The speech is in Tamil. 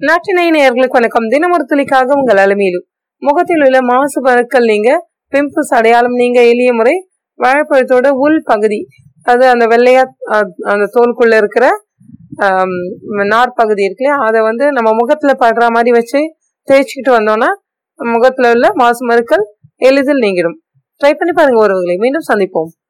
நாட்டினை வணக்கம். தினமொரு துளிக்காக உங்கள் அலுமையிலும் முகத்தில் உள்ள மாசு பருக்கள் நீங்க பிம்பிள்ஸ் அடையாளம் நீங்க எளிய முறை வாழைப்பழத்தோட உள் பகுதி அது அந்த வெள்ளையா அந்த தோலுக்குள்ள இருக்கிற ஆம், நார் பகுதி இருக்கு இல்லையா? அதை வந்து நம்ம முகத்துல படுற மாதிரி வச்சு தேய்ச்சிக்கிட்டு வந்தோம்னா முகத்துல உள்ள மாசு மருக்கள் எளிதில் நீங்கிடும். ட்ரை பண்ணி பாருங்க ஒருவர்களை மீண்டும் சந்திப்போம்.